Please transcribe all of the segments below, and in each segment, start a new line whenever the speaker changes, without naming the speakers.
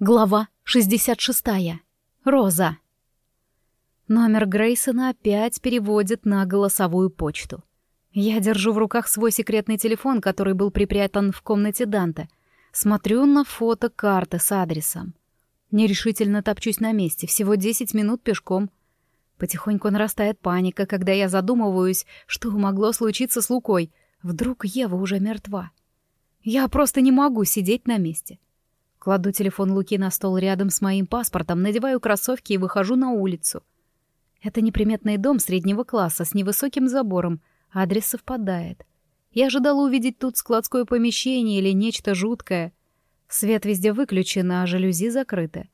Глава 66. Роза. Номер Грейсона опять переводит на голосовую почту. Я держу в руках свой секретный телефон, который был припрятан в комнате Данте. Смотрю на фото карты с адресом. Нерешительно топчусь на месте, всего 10 минут пешком. Потихоньку нарастает паника, когда я задумываюсь, что могло случиться с Лукой. Вдруг Ева уже мертва. Я просто не могу сидеть на месте. — Кладу телефон Луки на стол рядом с моим паспортом, надеваю кроссовки и выхожу на улицу. Это неприметный дом среднего класса с невысоким забором. Адрес совпадает. Я ожидала увидеть тут складское помещение или нечто жуткое. Свет везде выключен, а жалюзи закрыты.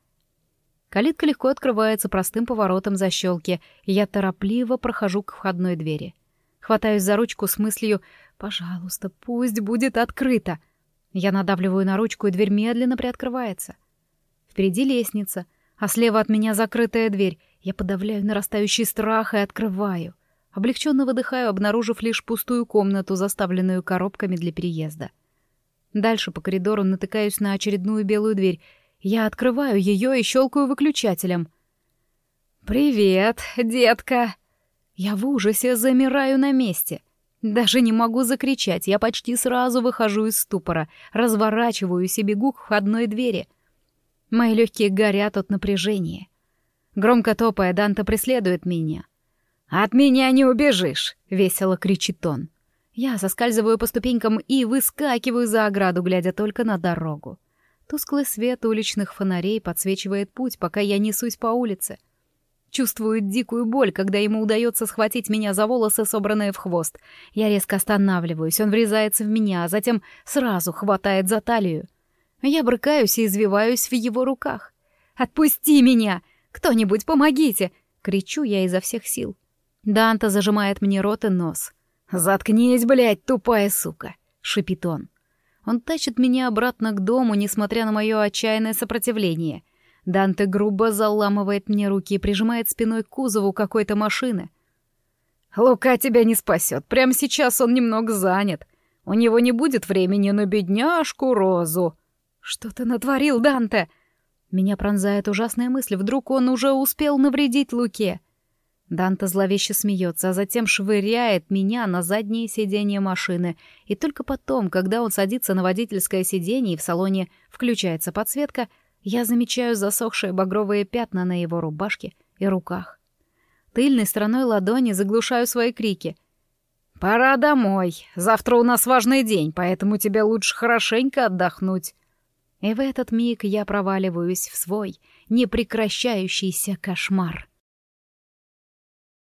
Калитка легко открывается простым поворотом защелки, я торопливо прохожу к входной двери. Хватаюсь за ручку с мыслью «Пожалуйста, пусть будет открыто!» Я надавливаю на ручку, и дверь медленно приоткрывается. Впереди лестница, а слева от меня закрытая дверь. Я подавляю нарастающий страх и открываю. Облегченно выдыхаю, обнаружив лишь пустую комнату, заставленную коробками для переезда. Дальше по коридору натыкаюсь на очередную белую дверь. Я открываю ее и щелкаю выключателем. «Привет, детка!» Я в ужасе замираю на месте — даже не могу закричать, я почти сразу выхожу из ступора, разворачиваюсь и бегу к входной двери. Мои легкие горят от напряжения. Громко топая, Данта преследует меня. «От меня не убежишь!» — весело кричит он. Я соскальзываю по ступенькам и выскакиваю за ограду, глядя только на дорогу. Тусклый свет уличных фонарей подсвечивает путь, пока я несусь по улице — Чувствует дикую боль, когда ему удается схватить меня за волосы, собранные в хвост. Я резко останавливаюсь, он врезается в меня, а затем сразу хватает за талию. Я брыкаюсь и извиваюсь в его руках. «Отпусти меня! Кто-нибудь помогите!» — кричу я изо всех сил. Данта зажимает мне рот и нос. «Заткнись, блядь, тупая сука!» — шипит он. Он тащит меня обратно к дому, несмотря на мое отчаянное сопротивление — Данте грубо заламывает мне руки и прижимает спиной к кузову какой-то машины. «Лука тебя не спасет. Прямо сейчас он немного занят. У него не будет времени на бедняжку Розу». «Что ты натворил, Данте?» Меня пронзает ужасная мысль. Вдруг он уже успел навредить Луке. Данте зловеще смеется, а затем швыряет меня на заднее сиденье машины. И только потом, когда он садится на водительское сиденье и в салоне включается подсветка, я замечаю засохшие багровые пятна на его рубашке и руках. Тыльной стороной ладони заглушаю свои крики. «Пора домой. Завтра у нас важный день, поэтому тебе лучше хорошенько отдохнуть». И в этот миг я проваливаюсь в свой непрекращающийся кошмар.